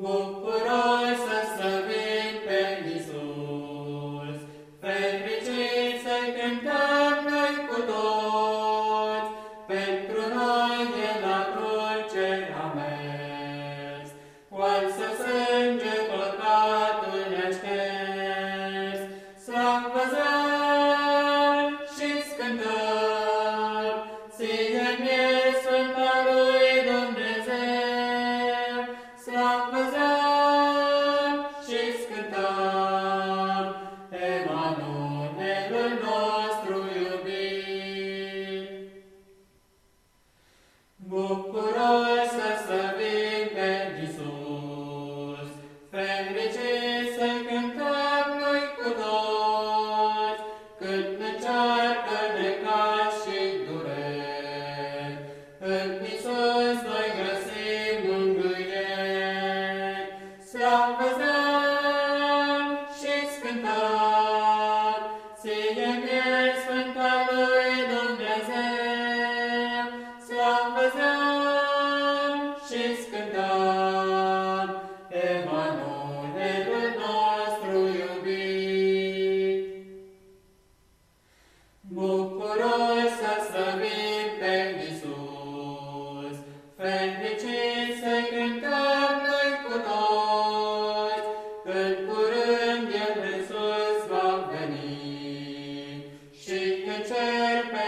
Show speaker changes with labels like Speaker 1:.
Speaker 1: Bucuroși să slăvim pe Iisus, fericiți să cântăm noi cu toți, pentru noi El la cruce a mers, cu al său sânge păcatul ne-a șters. Slavă zău și scântăm, ție mie Bucuroși să slăvim pe Iisus, fericiți să cântăm noi cu toți, cât încearcă necaz și dureri. În Iisus noi găsim mângâieri. Slavă zău și scântăm, ție mie Sfânta Bucuros să slăvim pe Iisus, fericiți să-i cântăm noi cu toți, când curând El Iisus va veni și când cer pe